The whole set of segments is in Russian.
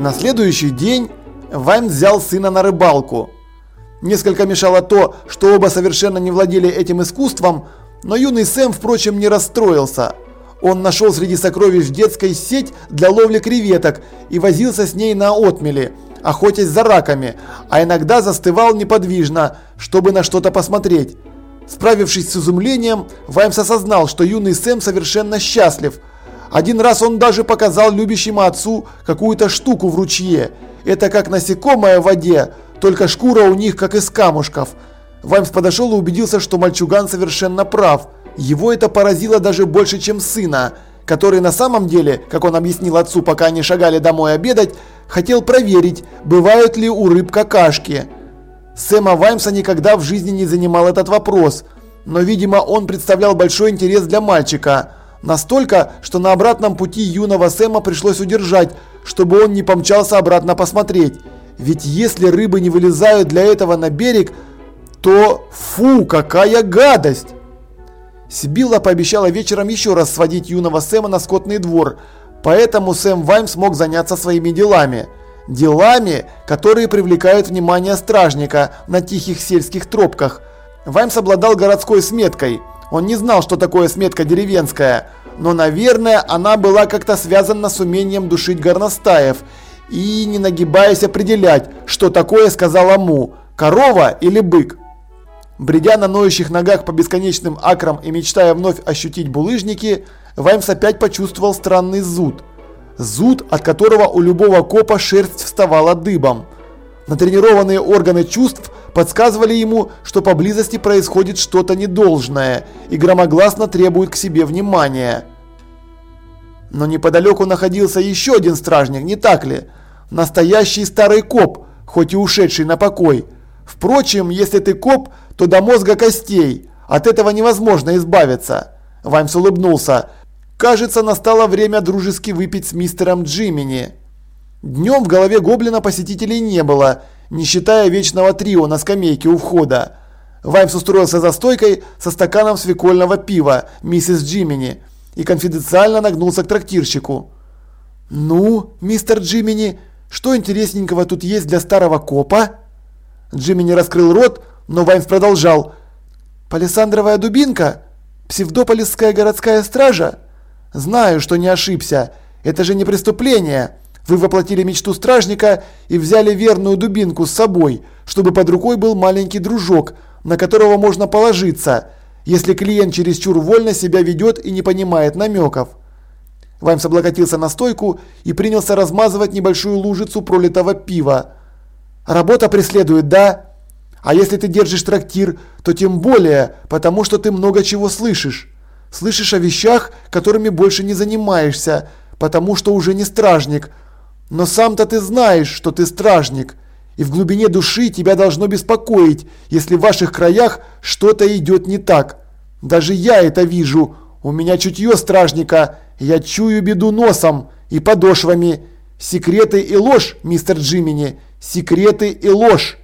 На следующий день Вайн взял сына на рыбалку. Несколько мешало то, что оба совершенно не владели этим искусством, но юный Сэм, впрочем, не расстроился. Он нашел среди сокровищ детской сеть для ловли креветок и возился с ней на отмеле, охотясь за раками, а иногда застывал неподвижно, чтобы на что-то посмотреть. Справившись с изумлением, Ваймс осознал, что юный Сэм совершенно счастлив – один раз он даже показал любящему отцу какую-то штуку в ручье. Это как насекомое в воде, только шкура у них как из камушков. Ваймс подошел и убедился, что мальчуган совершенно прав. Его это поразило даже больше, чем сына, который на самом деле, как он объяснил отцу, пока они шагали домой обедать, хотел проверить, бывают ли у рыб какашки. Сэма Ваймса никогда в жизни не занимал этот вопрос, но, видимо, он представлял большой интерес для мальчика – Настолько, что на обратном пути юного Сэма пришлось удержать, чтобы он не помчался обратно посмотреть. Ведь если рыбы не вылезают для этого на берег, то фу, какая гадость! Сибилла пообещала вечером еще раз сводить юного Сэма на скотный двор, поэтому Сэм Вайм смог заняться своими делами. Делами, которые привлекают внимание стражника на тихих сельских тропках. Ваймс обладал городской сметкой – он не знал, что такое сметка деревенская, но, наверное, она была как-то связана с умением душить горностаев и, не нагибаясь, определять, что такое сказала Му – корова или бык. Бредя на ноющих ногах по бесконечным акрам и мечтая вновь ощутить булыжники, Ваймс опять почувствовал странный зуд. Зуд, от которого у любого копа шерсть вставала дыбом. Натренированные органы чувств подсказывали ему, что поблизости происходит что-то недолжное и громогласно требует к себе внимания. Но неподалеку находился еще один стражник, не так ли? Настоящий старый коп, хоть и ушедший на покой. Впрочем, если ты коп, то до мозга костей. От этого невозможно избавиться. Ваймс улыбнулся. Кажется, настало время дружески выпить с мистером Джимини. Днем в голове гоблина посетителей не было, не считая вечного трио на скамейке у входа. Ваймс устроился за стойкой со стаканом свекольного пива миссис Джимини и конфиденциально нагнулся к трактирщику. «Ну, мистер Джимини, что интересненького тут есть для старого копа?» Джимини раскрыл рот, но Ваймс продолжал. «Палисандровая дубинка? Псевдополисская городская стража? Знаю, что не ошибся. Это же не преступление. Вы воплотили мечту стражника и взяли верную дубинку с собой, чтобы под рукой был маленький дружок, на которого можно положиться, если клиент чересчур вольно себя ведет и не понимает намеков. Ваймс облокотился на стойку и принялся размазывать небольшую лужицу пролитого пива. «Работа преследует, да? А если ты держишь трактир, то тем более, потому что ты много чего слышишь. Слышишь о вещах, которыми больше не занимаешься, потому что уже не стражник, но сам-то ты знаешь, что ты стражник, и в глубине души тебя должно беспокоить, если в ваших краях что-то идет не так. Даже я это вижу. У меня чутье стражника, я чую беду носом и подошвами. Секреты и ложь, мистер Джимини, секреты и ложь.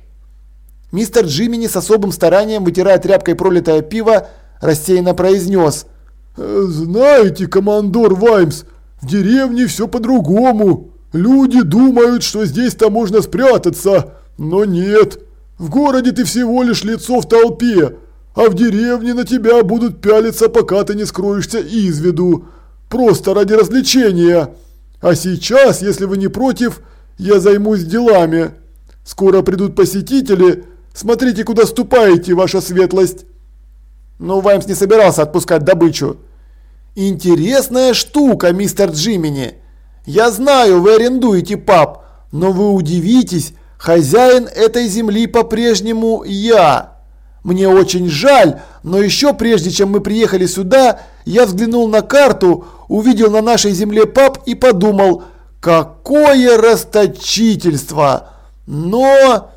Мистер Джимини с особым старанием, вытирая тряпкой пролитое пиво, рассеянно произнес. «Знаете, командор Ваймс, в деревне все по-другому». Люди думают, что здесь-то можно спрятаться, но нет. В городе ты всего лишь лицо в толпе, а в деревне на тебя будут пялиться, пока ты не скроешься из виду. Просто ради развлечения. А сейчас, если вы не против, я займусь делами. Скоро придут посетители. Смотрите, куда ступаете, ваша светлость. Но Ваймс не собирался отпускать добычу. Интересная штука, мистер Джимини. Я знаю, вы арендуете паб, но вы удивитесь, хозяин этой земли по-прежнему я. Мне очень жаль, но еще прежде, чем мы приехали сюда, я взглянул на карту, увидел на нашей земле паб и подумал, какое расточительство. Но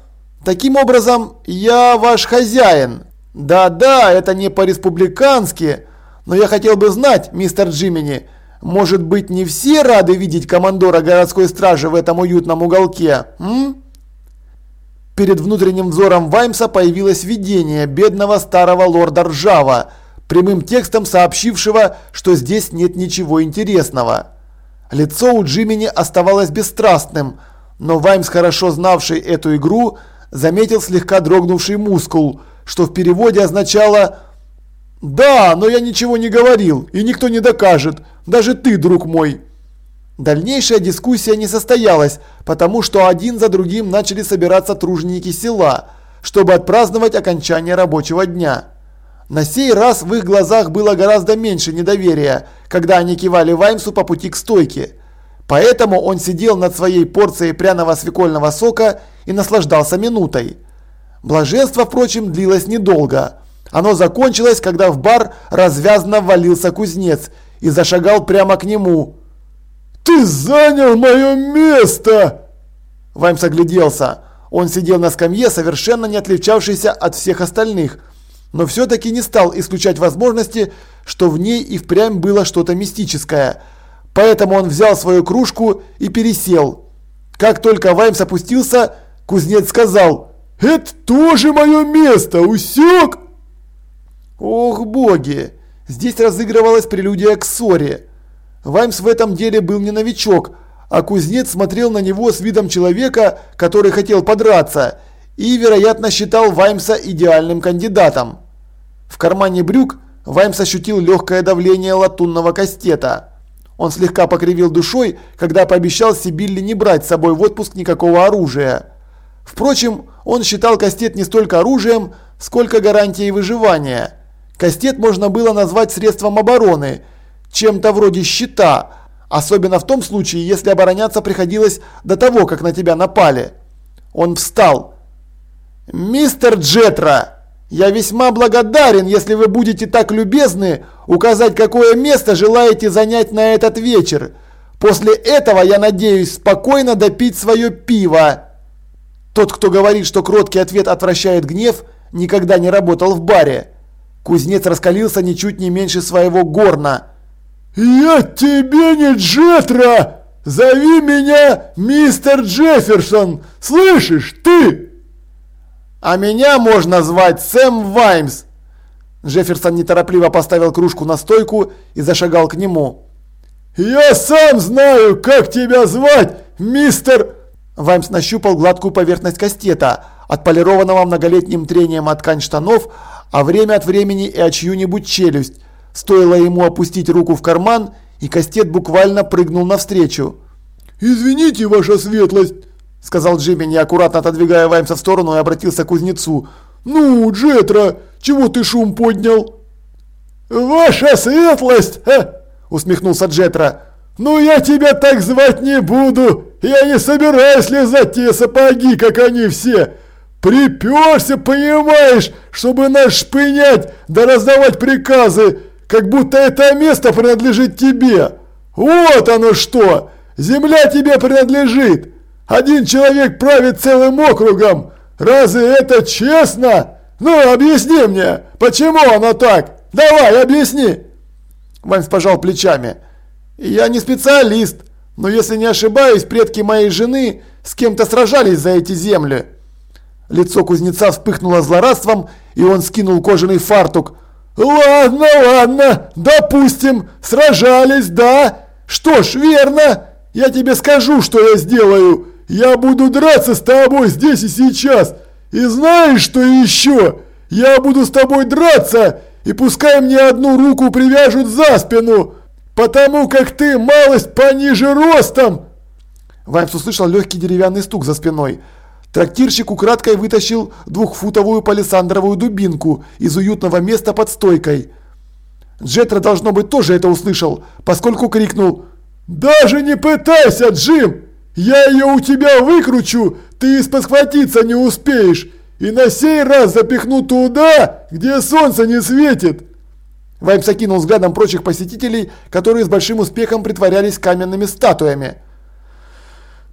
таким образом я ваш хозяин. Да-да, это не по-республикански, но я хотел бы знать, мистер Джимини, может быть, не все рады видеть командора городской стражи в этом уютном уголке, м? перед внутренним взором Ваймса появилось видение бедного старого лорда Ржава, прямым текстом сообщившего, что здесь нет ничего интересного. Лицо у Джимини оставалось бесстрастным, но Ваймс, хорошо знавший эту игру, заметил слегка дрогнувший мускул, что в переводе означало «Да, но я ничего не говорил, и никто не докажет, даже ты, друг мой». Дальнейшая дискуссия не состоялась, потому что один за другим начали собираться труженики села, чтобы отпраздновать окончание рабочего дня. На сей раз в их глазах было гораздо меньше недоверия, когда они кивали Ваймсу по пути к стойке. Поэтому он сидел над своей порцией пряного свекольного сока и наслаждался минутой. Блаженство, впрочем, длилось недолго. Оно закончилось, когда в бар развязно ввалился кузнец и зашагал прямо к нему. «Ты занял мое место!» Ваймс огляделся. Он сидел на скамье, совершенно не отличавшийся от всех остальных, но все-таки не стал исключать возможности, что в ней и впрямь было что-то мистическое. Поэтому он взял свою кружку и пересел. Как только Ваймс опустился, кузнец сказал «Это тоже мое место, усек?» Ох боги! Здесь разыгрывалась прелюдия к ссоре. Ваймс в этом деле был не новичок, а кузнец смотрел на него с видом человека, который хотел подраться, и, вероятно, считал Ваймса идеальным кандидатом. В кармане брюк Ваймс ощутил легкое давление латунного кастета. Он слегка покривил душой, когда пообещал Сибилле не брать с собой в отпуск никакого оружия. Впрочем, он считал кастет не столько оружием, сколько гарантией выживания. Кастет можно было назвать средством обороны, чем-то вроде щита, особенно в том случае, если обороняться приходилось до того, как на тебя напали. Он встал. «Мистер Джетра!» Я весьма благодарен, если вы будете так любезны указать, какое место желаете занять на этот вечер. После этого я надеюсь спокойно допить свое пиво. Тот, кто говорит, что кроткий ответ отвращает гнев, никогда не работал в баре. Кузнец раскалился ничуть не меньше своего горна. «Я тебе не Джетра! Зови меня мистер Джефферсон! Слышишь, ты!» «А меня можно звать Сэм Ваймс!» Джефферсон неторопливо поставил кружку на стойку и зашагал к нему. «Я сам знаю, как тебя звать, мистер...» Ваймс нащупал гладкую поверхность кастета, отполированного многолетним трением от ткань штанов, а время от времени и о чью-нибудь челюсть. Стоило ему опустить руку в карман, и кастет буквально прыгнул навстречу. «Извините, ваша светлость!» – сказал Джимми, неаккуратно отодвигая Ваймса в сторону и обратился к кузнецу. «Ну, Джетра, чего ты шум поднял?» «Ваша светлость!» – усмехнулся Джетра. «Ну я тебя так звать не буду! Я не собираюсь лизать те сапоги, как они все! Приперся, понимаешь, чтобы нас шпынять да раздавать приказы, как будто это место принадлежит тебе! Вот оно что! Земля тебе принадлежит!» Один человек правит целым округом. Разве это честно? Ну, объясни мне, почему оно так? Давай, объясни. Ваймс пожал плечами. Я не специалист, но если не ошибаюсь, предки моей жены с кем-то сражались за эти земли. Лицо кузнеца вспыхнуло злорадством, и он скинул кожаный фартук. «Ладно, ладно, допустим, сражались, да? Что ж, верно. Я тебе скажу, что я сделаю. Я буду драться с тобой здесь и сейчас. И знаешь, что еще? Я буду с тобой драться, и пускай мне одну руку привяжут за спину, потому как ты малость пониже ростом. Ваймс услышал легкий деревянный стук за спиной. Трактирщик украдкой вытащил двухфутовую палисандровую дубинку из уютного места под стойкой. Джетра, должно быть, тоже это услышал, поскольку крикнул «Даже не пытайся, Джим!» Я ее у тебя выкручу, ты спохватиться не успеешь, и на сей раз запихну туда, где солнце не светит. Ваймс окинул взглядом прочих посетителей, которые с большим успехом притворялись каменными статуями.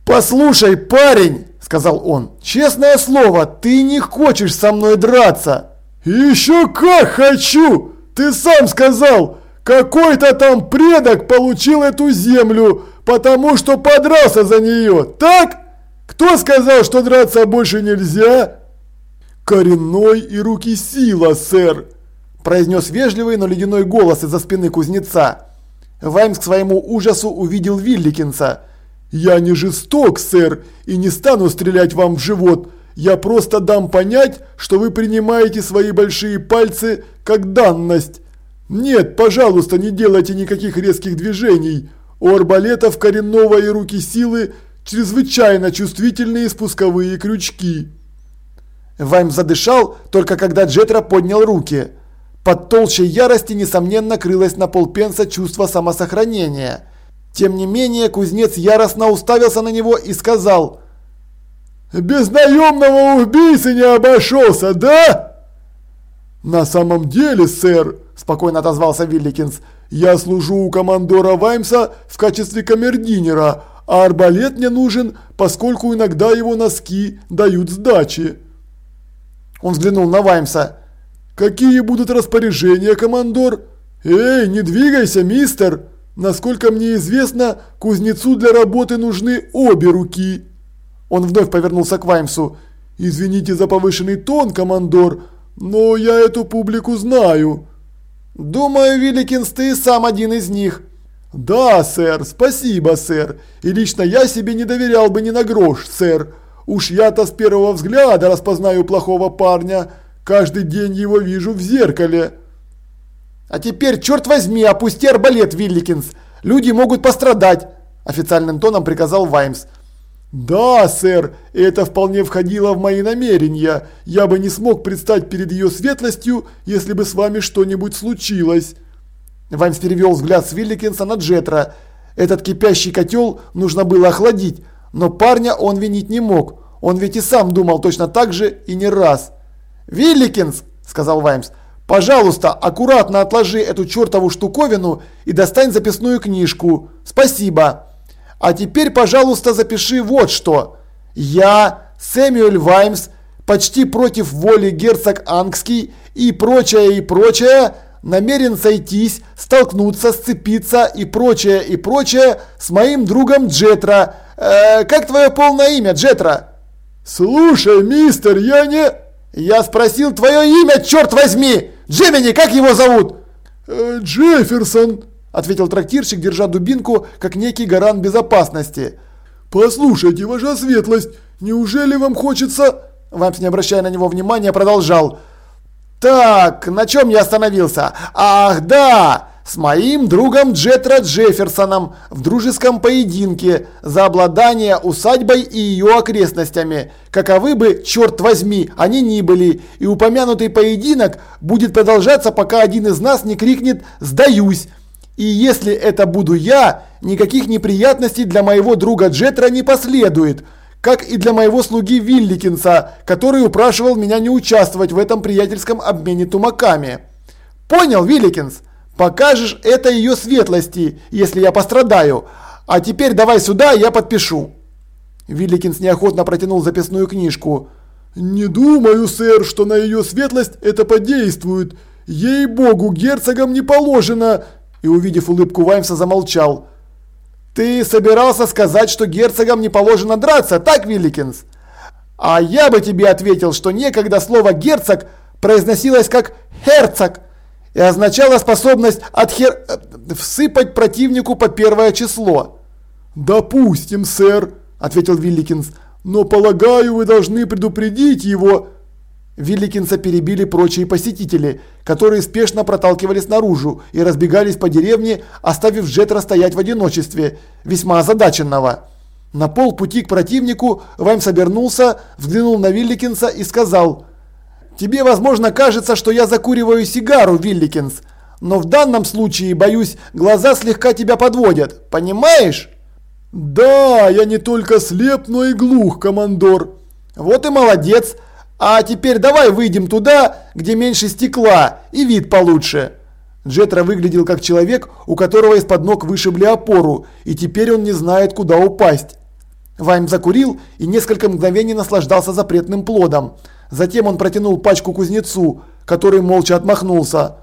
«Послушай, парень!» – сказал он. «Честное слово, ты не хочешь со мной драться!» «Еще как хочу! Ты сам сказал! Какой-то там предок получил эту землю, потому что подрался за нее, так? Кто сказал, что драться больше нельзя? Коренной и руки сила, сэр, произнес вежливый, но ледяной голос из-за спины кузнеца. Ваймс к своему ужасу увидел Вилликинса. «Я не жесток, сэр, и не стану стрелять вам в живот. Я просто дам понять, что вы принимаете свои большие пальцы как данность. Нет, пожалуйста, не делайте никаких резких движений. У арбалетов коренного и руки силы чрезвычайно чувствительные спусковые крючки». Ваймс задышал, только когда Джетра поднял руки. Под толщей ярости, несомненно, крылось на полпенса чувство самосохранения. Тем не менее, кузнец яростно уставился на него и сказал «Без наемного убийцы не обошелся, да?» «На самом деле, сэр», – спокойно отозвался Вилликинс, – «я служу у командора Ваймса в качестве камердинера, а арбалет мне нужен, поскольку иногда его носки дают сдачи». Он взглянул на Ваймса. «Какие будут распоряжения, командор?» «Эй, не двигайся, мистер! Насколько мне известно, кузнецу для работы нужны обе руки!» Он вновь повернулся к Ваймсу. «Извините за повышенный тон, командор, но я эту публику знаю». «Думаю, Вилликинс, ты сам один из них». «Да, сэр, спасибо, сэр. И лично я себе не доверял бы ни на грош, сэр. Уж я-то с первого взгляда распознаю плохого парня». Каждый день его вижу в зеркале. А теперь, черт возьми, опусти арбалет, Вилликинс. Люди могут пострадать, официальным тоном приказал Ваймс. «Да, сэр, это вполне входило в мои намерения. Я бы не смог предстать перед ее светлостью, если бы с вами что-нибудь случилось». Ваймс перевел взгляд с Вилликинса на Джетра. Этот кипящий котел нужно было охладить, но парня он винить не мог. Он ведь и сам думал точно так же и не раз. «Вилликинс!» – сказал Ваймс. «Пожалуйста, аккуратно отложи эту чертову штуковину и достань записную книжку. Спасибо. А теперь, пожалуйста, запиши вот что. Я, Сэмюэль Ваймс, почти против воли герцог Ангский и прочее и прочее, намерен сойтись, столкнуться, сцепиться и прочее и прочее с моим другом Джетра. Э, как твое полное имя, Джетра?» «Слушай, мистер, я не...» «Я спросил твое имя, черт возьми! Джимини, как его зовут?» э, «Джефферсон», – ответил трактирщик, держа дубинку, как некий гарант безопасности. «Послушайте, ваша светлость, неужели вам хочется...» Вампс, не обращая на него внимания, продолжал. «Так, на чем я остановился? Ах, да! с моим другом Джетра Джефферсоном в дружеском поединке за обладание усадьбой и ее окрестностями, каковы бы, черт возьми, они ни были, и упомянутый поединок будет продолжаться, пока один из нас не крикнет «Сдаюсь!». И если это буду я, никаких неприятностей для моего друга Джетра не последует, как и для моего слуги Вилликинса, который упрашивал меня не участвовать в этом приятельском обмене тумаками. Понял, Вилликинс? Покажешь это ее светлости, если я пострадаю. А теперь давай сюда, я подпишу. Вилликинс неохотно протянул записную книжку. «Не думаю, сэр, что на ее светлость это подействует. Ей-богу, герцогам не положено!» И увидев улыбку Ваймса, замолчал. «Ты собирался сказать, что герцогам не положено драться, так, Вилликинс?» «А я бы тебе ответил, что некогда слово «герцог» произносилось как «херцог», и означала способность отхер... Э, всыпать противнику по первое число. «Допустим, сэр», – ответил Вилликинс, – «но полагаю, вы должны предупредить его». Вилликинса перебили прочие посетители, которые спешно проталкивались наружу и разбегались по деревне, оставив Джетра стоять в одиночестве, весьма озадаченного. На полпути к противнику Ваймс обернулся, взглянул на Вилликинса и сказал – Тебе, возможно, кажется, что я закуриваю сигару, Вилликинс. Но в данном случае, боюсь, глаза слегка тебя подводят. Понимаешь? Да, я не только слеп, но и глух, командор. Вот и молодец. А теперь давай выйдем туда, где меньше стекла и вид получше. Джетра выглядел как человек, у которого из-под ног вышибли опору, и теперь он не знает, куда упасть. Вайм закурил и несколько мгновений наслаждался запретным плодом. Затем он протянул пачку кузнецу, который молча отмахнулся.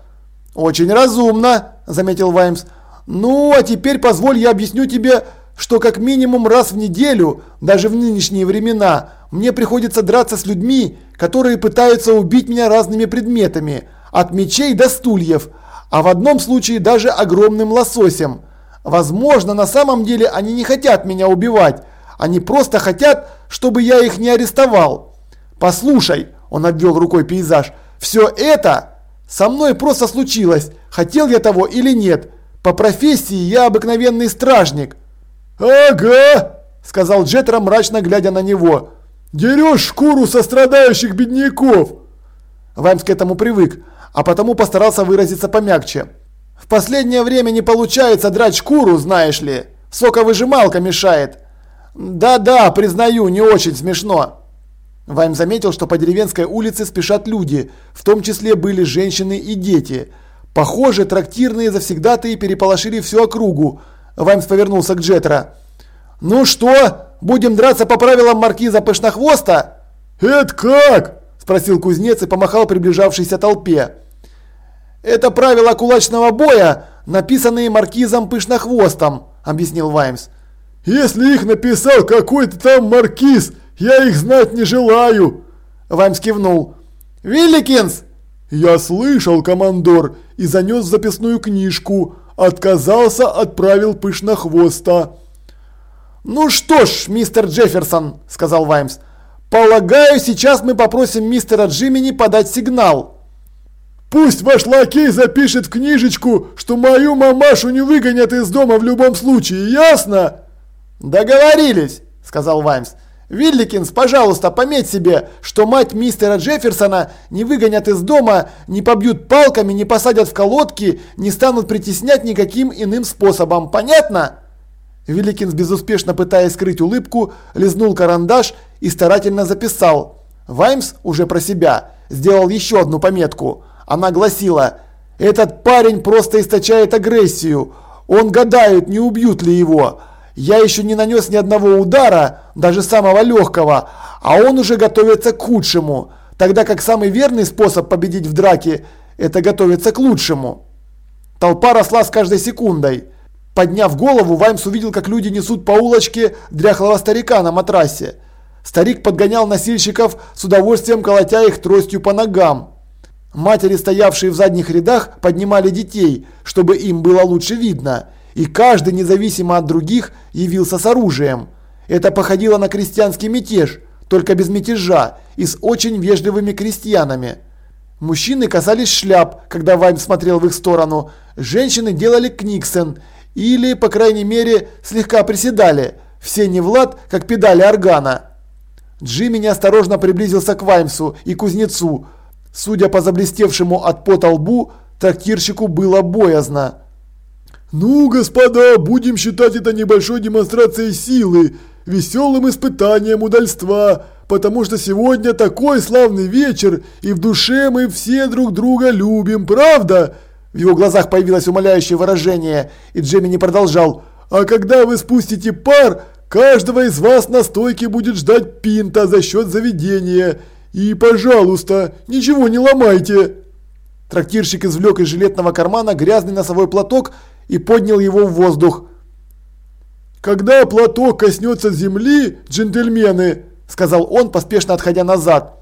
«Очень разумно», – заметил Ваймс. «Ну, а теперь позволь я объясню тебе, что как минимум раз в неделю, даже в нынешние времена, мне приходится драться с людьми, которые пытаются убить меня разными предметами, от мечей до стульев, а в одном случае даже огромным лососем. Возможно, на самом деле они не хотят меня убивать, они просто хотят, чтобы я их не арестовал. Послушай, он обвел рукой пейзаж, все это со мной просто случилось, хотел я того или нет. По профессии я обыкновенный стражник. «Ага!» – сказал Джетра, мрачно глядя на него. «Дерешь шкуру со страдающих бедняков!» Ваймс к этому привык, а потому постарался выразиться помягче. «В последнее время не получается драть шкуру, знаешь ли. Соковыжималка мешает. Да-да, признаю, не очень смешно». Вайм заметил, что по деревенской улице спешат люди, в том числе были женщины и дети. Похоже, трактирные завсегдатые переполошили всю округу. Ваймс повернулся к Джетра. «Ну что, будем драться по правилам маркиза Пышнохвоста?» «Это как?» – спросил кузнец и помахал приближавшейся толпе. «Это правила кулачного боя, написанные маркизом Пышнохвостом», – объяснил Ваймс. «Если их написал какой-то там маркиз, я их знать не желаю!» Ваймс кивнул. «Вилликинс!» «Я слышал, командор, и занес записную книжку. Отказался, отправил пышнохвоста». «Ну что ж, мистер Джефферсон», – сказал Ваймс. «Полагаю, сейчас мы попросим мистера Джимини подать сигнал». «Пусть ваш лакей запишет в книжечку, что мою мамашу не выгонят из дома в любом случае, ясно?» «Договорились», – сказал Ваймс. Вилликинс, пожалуйста, пометь себе, что мать мистера Джефферсона не выгонят из дома, не побьют палками, не посадят в колодки, не станут притеснять никаким иным способом. Понятно?» Вилликинс, безуспешно пытаясь скрыть улыбку, лизнул карандаш и старательно записал. Ваймс, уже про себя, сделал еще одну пометку. Она гласила «Этот парень просто источает агрессию. Он гадает, не убьют ли его». Я еще не нанес ни одного удара, даже самого легкого, а он уже готовится к худшему, тогда как самый верный способ победить в драке – это готовиться к лучшему. Толпа росла с каждой секундой. Подняв голову, Ваймс увидел, как люди несут по улочке дряхлого старика на матрасе. Старик подгонял носильщиков, с удовольствием колотя их тростью по ногам. Матери, стоявшие в задних рядах, поднимали детей, чтобы им было лучше видно – и каждый, независимо от других, явился с оружием. Это походило на крестьянский мятеж, только без мятежа и с очень вежливыми крестьянами. Мужчины касались шляп, когда Вайм смотрел в их сторону, женщины делали книксен или, по крайней мере, слегка приседали, все не в лад, как педали органа. Джимми неосторожно приблизился к Ваймсу и кузнецу. Судя по заблестевшему от пота лбу, трактирщику было боязно. «Ну, господа, будем считать это небольшой демонстрацией силы, веселым испытанием удальства, потому что сегодня такой славный вечер, и в душе мы все друг друга любим, правда?» В его глазах появилось умоляющее выражение, и Джемини продолжал. «А когда вы спустите пар, каждого из вас на стойке будет ждать пинта за счет заведения. И, пожалуйста, ничего не ломайте!» Трактирщик извлек из жилетного кармана грязный носовой платок и поднял его в воздух. «Когда платок коснется земли, джентльмены!» – сказал он, поспешно отходя назад.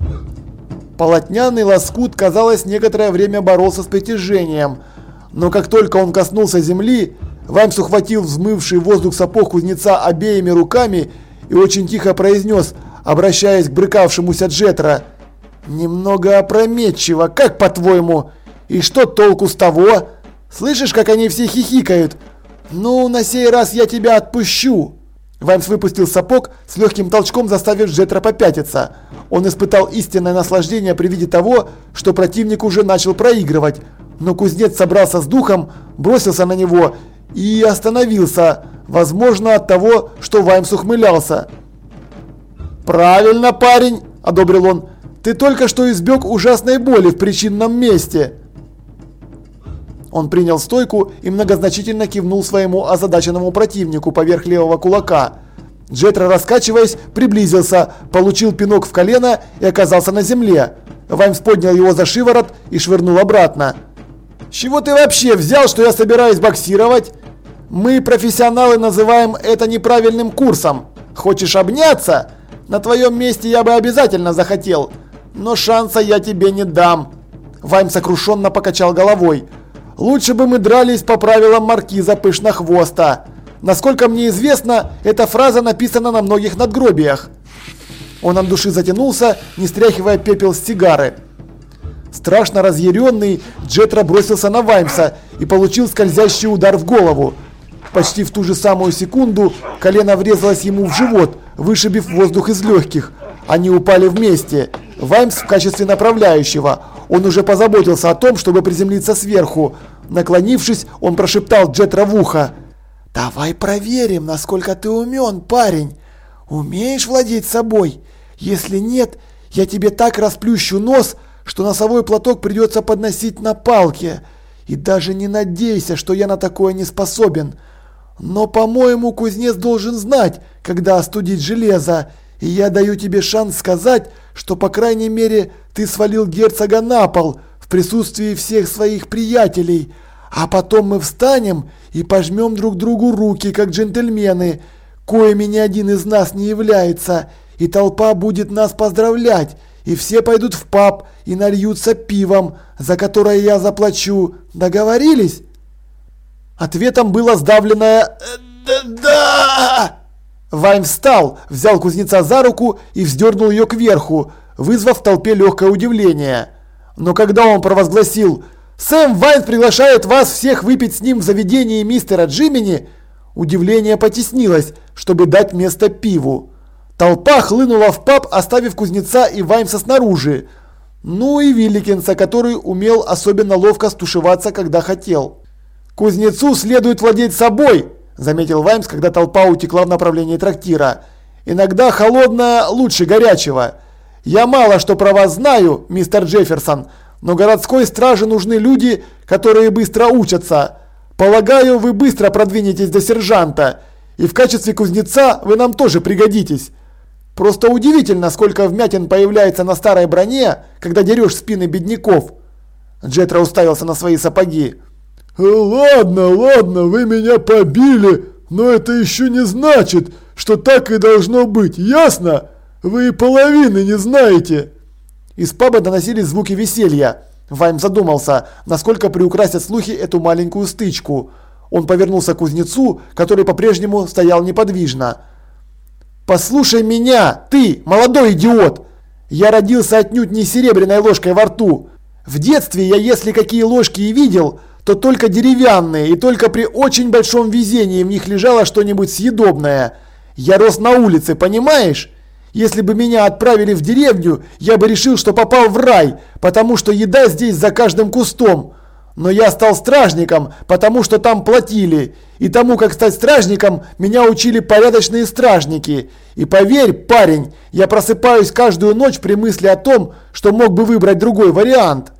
Полотняный лоскут, казалось, некоторое время боролся с притяжением, но как только он коснулся земли, Ваймс ухватил взмывший воздух сапог кузнеца обеими руками и очень тихо произнес, обращаясь к брыкавшемуся Джетра, «Немного опрометчиво, как по-твоему? И что толку с того?» Слышишь, как они все хихикают? Ну, на сей раз я тебя отпущу. Ваймс выпустил сапог, с легким толчком заставив Джетра попятиться. Он испытал истинное наслаждение при виде того, что противник уже начал проигрывать. Но кузнец собрался с духом, бросился на него и остановился, возможно от того, что Ваймс ухмылялся. «Правильно, парень!» – одобрил он. «Ты только что избег ужасной боли в причинном месте!» Он принял стойку и многозначительно кивнул своему озадаченному противнику поверх левого кулака. Джетра, раскачиваясь, приблизился, получил пинок в колено и оказался на земле. Ваймс поднял его за шиворот и швырнул обратно. «С чего ты вообще взял, что я собираюсь боксировать?» Мы, профессионалы, называем это неправильным курсом. Хочешь обняться? На твоем месте я бы обязательно захотел, но шанса я тебе не дам. Вайм сокрушенно покачал головой. Лучше бы мы дрались по правилам маркиза Пышнохвоста. Насколько мне известно, эта фраза написана на многих надгробиях. Он от души затянулся, не стряхивая пепел с сигары. Страшно разъяренный, Джетра бросился на Ваймса и получил скользящий удар в голову. Почти в ту же самую секунду колено врезалось ему в живот, вышибив воздух из легких. Они упали вместе. Ваймс в качестве направляющего. Он уже позаботился о том, чтобы приземлиться сверху. Наклонившись, он прошептал Джетра в ухо. «Давай проверим, насколько ты умен, парень. Умеешь владеть собой? Если нет, я тебе так расплющу нос, что носовой платок придется подносить на палке. И даже не надейся, что я на такое не способен. Но, по-моему, кузнец должен знать, когда остудить железо, и я даю тебе шанс сказать, что, по крайней мере, ты свалил герцога на пол в присутствии всех своих приятелей, а потом мы встанем и пожмем друг другу руки, как джентльмены, коими ни один из нас не является, и толпа будет нас поздравлять, и все пойдут в паб и нальются пивом, за которое я заплачу. Договорились?» Ответом было сдавленное «Да!». Вайм встал, взял кузнеца за руку и вздернул ее кверху, вызвав в толпе легкое удивление. Но когда он провозгласил «Сэм Вайн приглашает вас всех выпить с ним в заведении мистера Джимини», удивление потеснилось, чтобы дать место пиву. Толпа хлынула в паб, оставив кузнеца и Ваймса снаружи. Ну и Вилликинса, который умел особенно ловко стушеваться, когда хотел. «Кузнецу следует владеть собой», – заметил Ваймс, когда толпа утекла в направлении трактира. «Иногда холодное лучше горячего. Я мало что про вас знаю, мистер Джефферсон, но городской страже нужны люди, которые быстро учатся. Полагаю, вы быстро продвинетесь до сержанта, и в качестве кузнеца вы нам тоже пригодитесь. Просто удивительно, сколько вмятин появляется на старой броне, когда дерешь спины бедняков». Джетра уставился на свои сапоги. «Ладно, ладно, вы меня побили, но это еще не значит, что так и должно быть, ясно? Вы и половины не знаете!» Из паба доносились звуки веселья. Вайм задумался, насколько приукрасят слухи эту маленькую стычку. Он повернулся к кузнецу, который по-прежнему стоял неподвижно. «Послушай меня, ты, молодой идиот! Я родился отнюдь не серебряной ложкой во рту. В детстве я, если какие ложки и видел, то только деревянные, и только при очень большом везении в них лежало что-нибудь съедобное. Я рос на улице, понимаешь? Если бы меня отправили в деревню, я бы решил, что попал в рай, потому что еда здесь за каждым кустом. Но я стал стражником, потому что там платили. И тому, как стать стражником, меня учили порядочные стражники. И поверь, парень, я просыпаюсь каждую ночь при мысли о том, что мог бы выбрать другой вариант.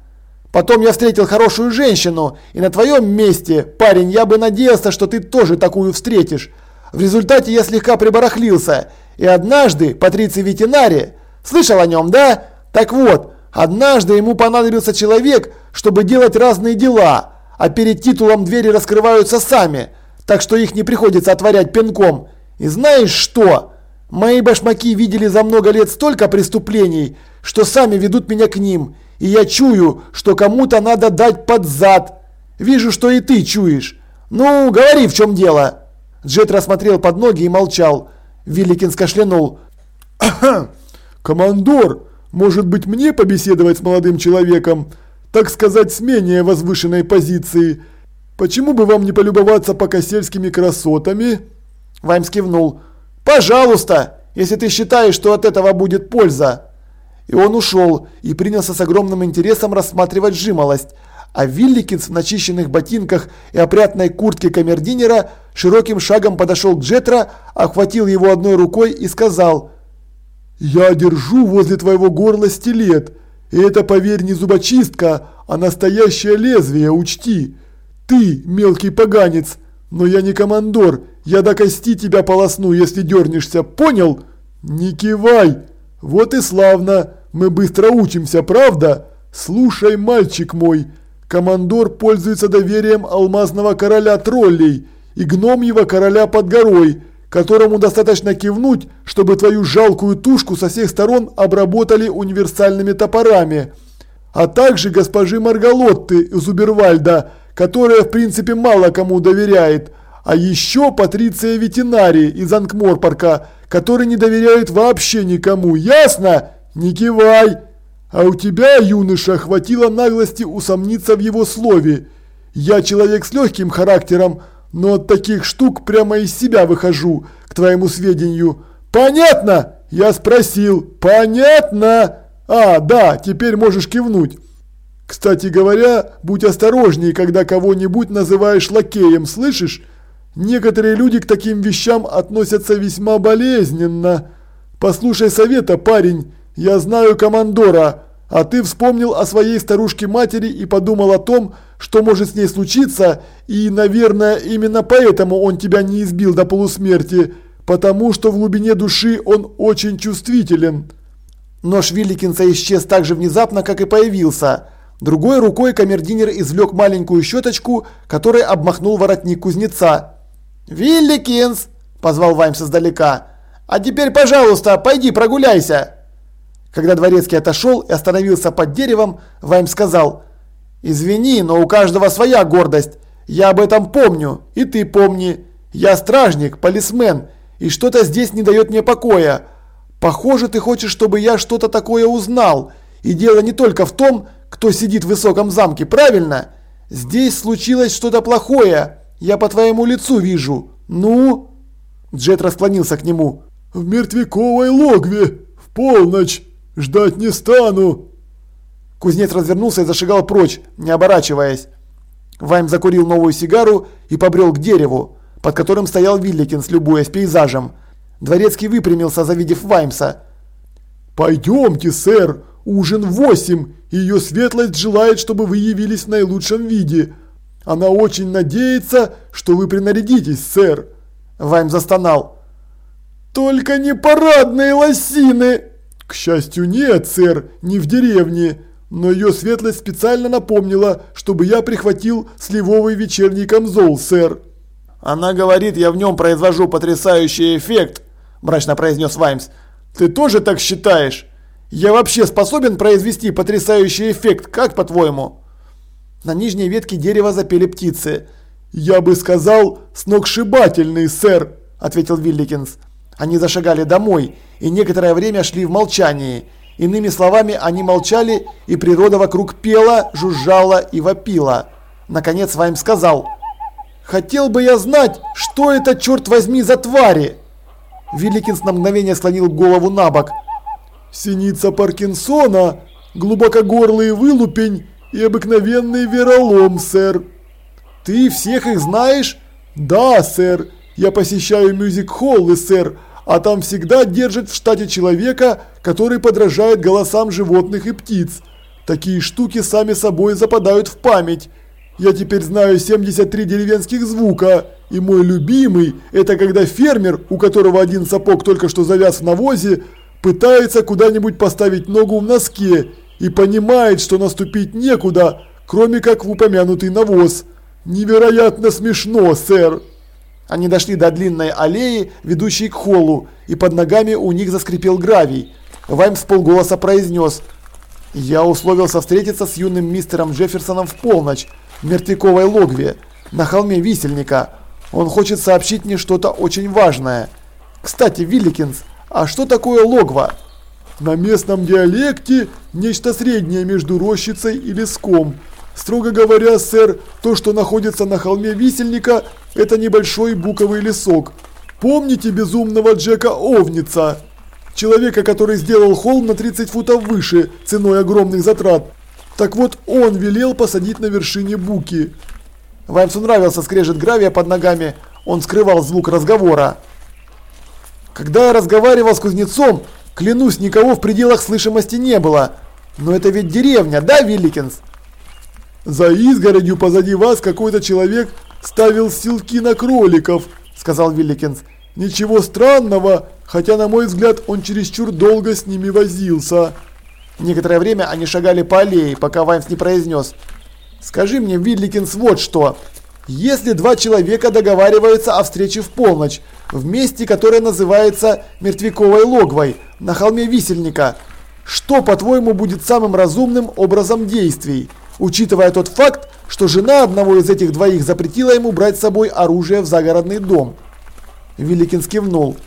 Потом я встретил хорошую женщину, и на твоем месте, парень, я бы надеялся, что ты тоже такую встретишь. В результате я слегка прибарахлился, и однажды Патриций Ветинари, слышал о нем, да? Так вот, однажды ему понадобился человек, чтобы делать разные дела, а перед титулом двери раскрываются сами, так что их не приходится отворять пинком. И знаешь что? Мои башмаки видели за много лет столько преступлений, что сами ведут меня к ним, и я чую, что кому-то надо дать под зад. Вижу, что и ты чуешь. Ну, говори, в чем дело. Джет рассмотрел под ноги и молчал. Великин скашлянул. «Командор, может быть мне побеседовать с молодым человеком? Так сказать, с менее возвышенной позиции. Почему бы вам не полюбоваться пока сельскими красотами?» Ваймс кивнул. «Пожалуйста, если ты считаешь, что от этого будет польза». И он ушел и принялся с огромным интересом рассматривать жимолость. А Вилликинс в начищенных ботинках и опрятной куртке камердинера широким шагом подошел к Джетра, охватил его одной рукой и сказал «Я держу возле твоего горла стилет, и это, поверь, не зубочистка, а настоящее лезвие, учти. Ты, мелкий поганец, но я не командор, я до кости тебя полосну, если дернешься, понял? Не кивай! Вот и славно!» Мы быстро учимся, правда? Слушай, мальчик мой, командор пользуется доверием алмазного короля троллей и гномьего короля под горой, которому достаточно кивнуть, чтобы твою жалкую тушку со всех сторон обработали универсальными топорами. А также госпожи Маргалотты из Убервальда, которая в принципе мало кому доверяет. А еще Патриция Ветинари из Анкморпорка, который не доверяет вообще никому, ясно? Не кивай! А у тебя, юноша, хватило наглости усомниться в его слове. Я человек с легким характером, но от таких штук прямо из себя выхожу, к твоему сведению. Понятно? Я спросил. Понятно? А, да, теперь можешь кивнуть. Кстати говоря, будь осторожней, когда кого-нибудь называешь лакеем, слышишь? Некоторые люди к таким вещам относятся весьма болезненно. Послушай совета, парень, я знаю командора, а ты вспомнил о своей старушке-матери и подумал о том, что может с ней случиться, и, наверное, именно поэтому он тебя не избил до полусмерти, потому что в глубине души он очень чувствителен. Нож Вилликинса исчез так же внезапно, как и появился. Другой рукой камердинер извлек маленькую щеточку, которой обмахнул воротник кузнеца. «Вилликинс!» – позвал Ваймс издалека. «А теперь, пожалуйста, пойди прогуляйся!» Когда дворецкий отошел и остановился под деревом, Вайм сказал, «Извини, но у каждого своя гордость. Я об этом помню, и ты помни. Я стражник, полисмен, и что-то здесь не дает мне покоя. Похоже, ты хочешь, чтобы я что-то такое узнал. И дело не только в том, кто сидит в высоком замке, правильно? Здесь случилось что-то плохое. Я по твоему лицу вижу. Ну?» Джет расклонился к нему. «В мертвяковой логве, в полночь». Ждать не стану!» Кузнец развернулся и зашагал прочь, не оборачиваясь. Вайм закурил новую сигару и побрел к дереву, под которым стоял Вилликин, любуясь пейзажем. Дворецкий выпрямился, завидев Ваймса. «Пойдемте, сэр, ужин в восемь, ее светлость желает, чтобы вы явились в наилучшем виде. Она очень надеется, что вы принарядитесь, сэр». Вайм застонал. «Только не парадные лосины!» «К счастью, нет, сэр, не в деревне. Но ее светлость специально напомнила, чтобы я прихватил сливовый вечерний камзол, сэр». «Она говорит, я в нем произвожу потрясающий эффект», – мрачно произнес Ваймс. «Ты тоже так считаешь? Я вообще способен произвести потрясающий эффект, как по-твоему?» На нижней ветке дерева запели птицы. «Я бы сказал, сногсшибательный, сэр», – ответил Вилликинс. Они зашагали домой и некоторое время шли в молчании. Иными словами, они молчали, и природа вокруг пела, жужжала и вопила. Наконец Вайм сказал, «Хотел бы я знать, что это, черт возьми, за твари!» Великинс на мгновение склонил голову на бок. «Синица Паркинсона, глубокогорлый вылупень и обыкновенный веролом, сэр». «Ты всех их знаешь?» «Да, сэр. Я посещаю мюзик-холлы, сэр, а там всегда держат в штате человека, который подражает голосам животных и птиц. Такие штуки сами собой западают в память. Я теперь знаю 73 деревенских звука, и мой любимый – это когда фермер, у которого один сапог только что завяз в навозе, пытается куда-нибудь поставить ногу в носке и понимает, что наступить некуда, кроме как в упомянутый навоз. Невероятно смешно, сэр. Они дошли до длинной аллеи, ведущей к холлу, и под ногами у них заскрипел гравий. Вайм с полголоса произнес. «Я условился встретиться с юным мистером Джефферсоном в полночь, в мертвяковой логве, на холме Висельника. Он хочет сообщить мне что-то очень важное. Кстати, Вилликинс, а что такое логва?» «На местном диалекте нечто среднее между рощицей и леском», Строго говоря, сэр, то, что находится на холме висельника, это небольшой буковый лесок. Помните безумного Джека Овница? Человека, который сделал холм на 30 футов выше, ценой огромных затрат. Так вот, он велел посадить на вершине буки. Ваймсу нравился скрежет гравия под ногами, он скрывал звук разговора. Когда я разговаривал с кузнецом, клянусь, никого в пределах слышимости не было. Но это ведь деревня, да, Вилликинс? «За изгородью позади вас какой-то человек ставил силки на кроликов», – сказал Вилликинс. «Ничего странного, хотя, на мой взгляд, он чересчур долго с ними возился». Некоторое время они шагали по аллее, пока Ваймс не произнес. «Скажи мне, Вилликинс, вот что. Если два человека договариваются о встрече в полночь, в месте, которое называется Мертвяковой логвой, на холме Висельника, что, по-твоему, будет самым разумным образом действий, учитывая тот факт, что жена одного из этих двоих запретила ему брать с собой оружие в загородный дом? Великин кивнул.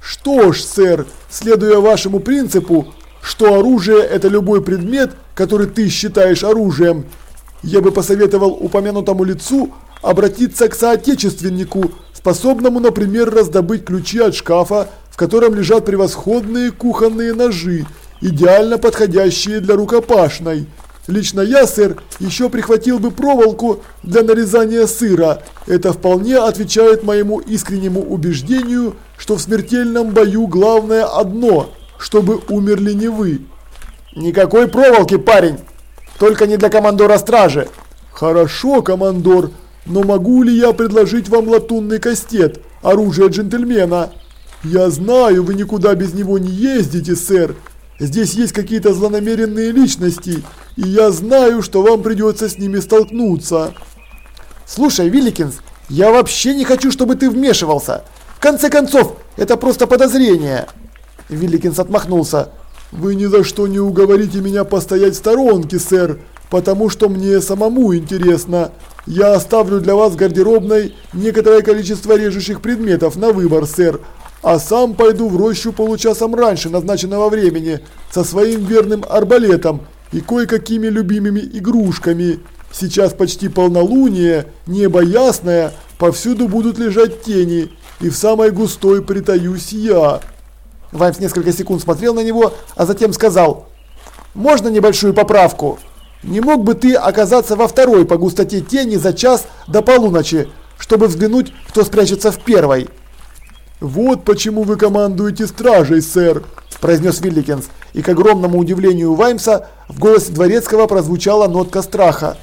Что ж, сэр, следуя вашему принципу, что оружие это любой предмет, который ты считаешь оружием, я бы посоветовал упомянутому лицу обратиться к соотечественнику, способному, например, раздобыть ключи от шкафа, в котором лежат превосходные кухонные ножи, идеально подходящие для рукопашной. Лично я, сэр, еще прихватил бы проволоку для нарезания сыра. Это вполне отвечает моему искреннему убеждению, что в смертельном бою главное одно – чтобы умерли не вы. Никакой проволоки, парень! Только не для командора стражи. Хорошо, командор, но могу ли я предложить вам латунный кастет, оружие джентльмена? Я знаю, вы никуда без него не ездите, сэр. Здесь есть какие-то злонамеренные личности, и я знаю, что вам придется с ними столкнуться. Слушай, Вилликинс, я вообще не хочу, чтобы ты вмешивался. В конце концов, это просто подозрение. Вилликинс отмахнулся. Вы ни за что не уговорите меня постоять в сторонке, сэр, потому что мне самому интересно. Я оставлю для вас в гардеробной некоторое количество режущих предметов на выбор, сэр, а сам пойду в рощу получасом раньше назначенного времени со своим верным арбалетом и кое-какими любимыми игрушками. Сейчас почти полнолуние, небо ясное, повсюду будут лежать тени, и в самой густой притаюсь я. Ваймс несколько секунд смотрел на него, а затем сказал, «Можно небольшую поправку?» Не мог бы ты оказаться во второй по густоте тени за час до полуночи, чтобы взглянуть, кто спрячется в первой? Вот почему вы командуете стражей, сэр, произнес Вилликенс, и к огромному удивлению Ваймса в голосе дворецкого прозвучала нотка страха.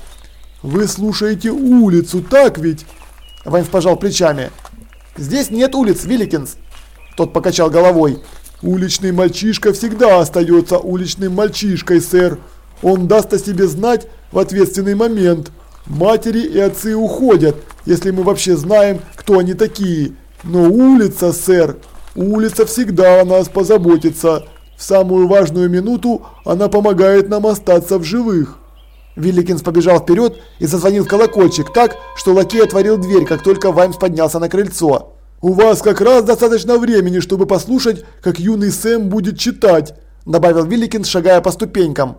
Вы слушаете улицу, так ведь? Ваймс пожал плечами. Здесь нет улиц, Вилликенс. Тот покачал головой. Уличный мальчишка всегда остается уличным мальчишкой, сэр. Он даст о себе знать в ответственный момент. Матери и отцы уходят, если мы вообще знаем, кто они такие. Но улица, сэр, улица всегда о нас позаботится. В самую важную минуту она помогает нам остаться в живых. Вилликинс побежал вперед и зазвонил в колокольчик так, что лакей отворил дверь, как только Ваймс поднялся на крыльцо. «У вас как раз достаточно времени, чтобы послушать, как юный Сэм будет читать», добавил Вилликинс, шагая по ступенькам.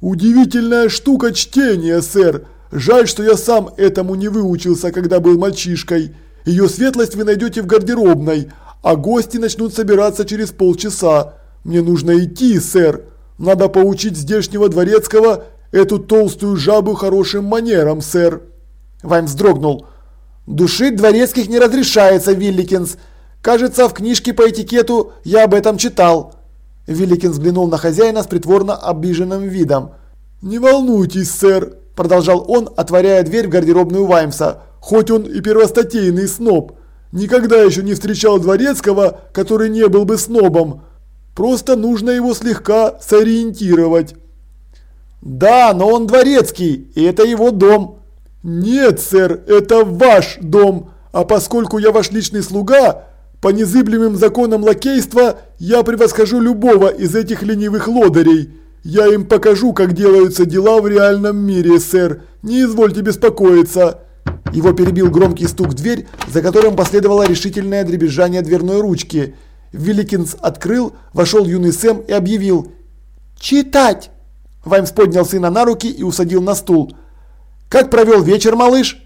«Удивительная штука чтения, сэр. Жаль, что я сам этому не выучился, когда был мальчишкой. Ее светлость вы найдете в гардеробной, а гости начнут собираться через полчаса. Мне нужно идти, сэр. Надо поучить здешнего дворецкого эту толстую жабу хорошим манерам, сэр». Вайм вздрогнул. «Душить дворецких не разрешается, Вилликинс. Кажется, в книжке по этикету я об этом читал». Великин взглянул на хозяина с притворно обиженным видом. «Не волнуйтесь, сэр», – продолжал он, отворяя дверь в гардеробную Ваймса, – «хоть он и первостатейный сноб. Никогда еще не встречал дворецкого, который не был бы снобом. Просто нужно его слегка сориентировать». «Да, но он дворецкий, и это его дом». «Нет, сэр, это ваш дом, а поскольку я ваш личный слуга, по незыблемым законам лакейства я превосхожу любого из этих ленивых лодырей. Я им покажу, как делаются дела в реальном мире, сэр. Не извольте беспокоиться. Его перебил громкий стук в дверь, за которым последовало решительное дребезжание дверной ручки. Великинс открыл, вошел юный Сэм и объявил «Читать!». Ваймс поднял сына на руки и усадил на стул. «Как провел вечер, малыш?»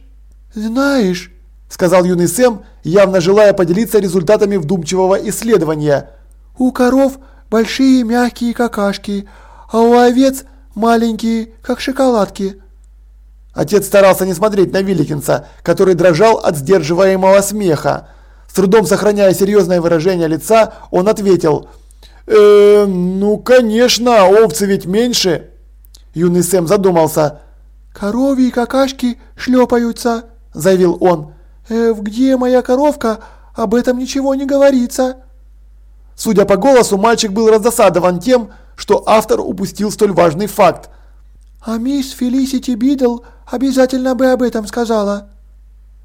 «Знаешь...» сказал юный Сэм, явно желая поделиться результатами вдумчивого исследования. У коров большие мягкие какашки, а у овец маленькие, как шоколадки. Отец старался не смотреть на Вилликинса, который дрожал от сдерживаемого смеха. С трудом сохраняя серьезное выражение лица, он ответил: «Э, ну, конечно, овцы ведь меньше». Юный Сэм задумался. «Коровьи какашки шлепаются», – заявил он. «Э, где моя коровка? Об этом ничего не говорится». Судя по голосу, мальчик был раздосадован тем, что автор упустил столь важный факт. «А мисс Фелисити Бидл обязательно бы об этом сказала».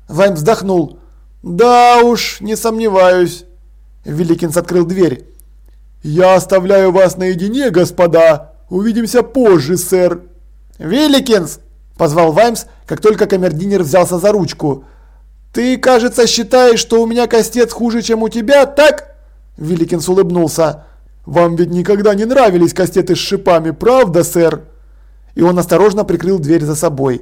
Ваймс вздохнул. «Да уж, не сомневаюсь». Великинс открыл дверь. «Я оставляю вас наедине, господа. Увидимся позже, сэр». «Великинс!» – позвал Ваймс, как только камердинер взялся за ручку. «Ты, кажется, считаешь, что у меня костец хуже, чем у тебя, так?» Великинс улыбнулся. «Вам ведь никогда не нравились кастеты с шипами, правда, сэр?» И он осторожно прикрыл дверь за собой.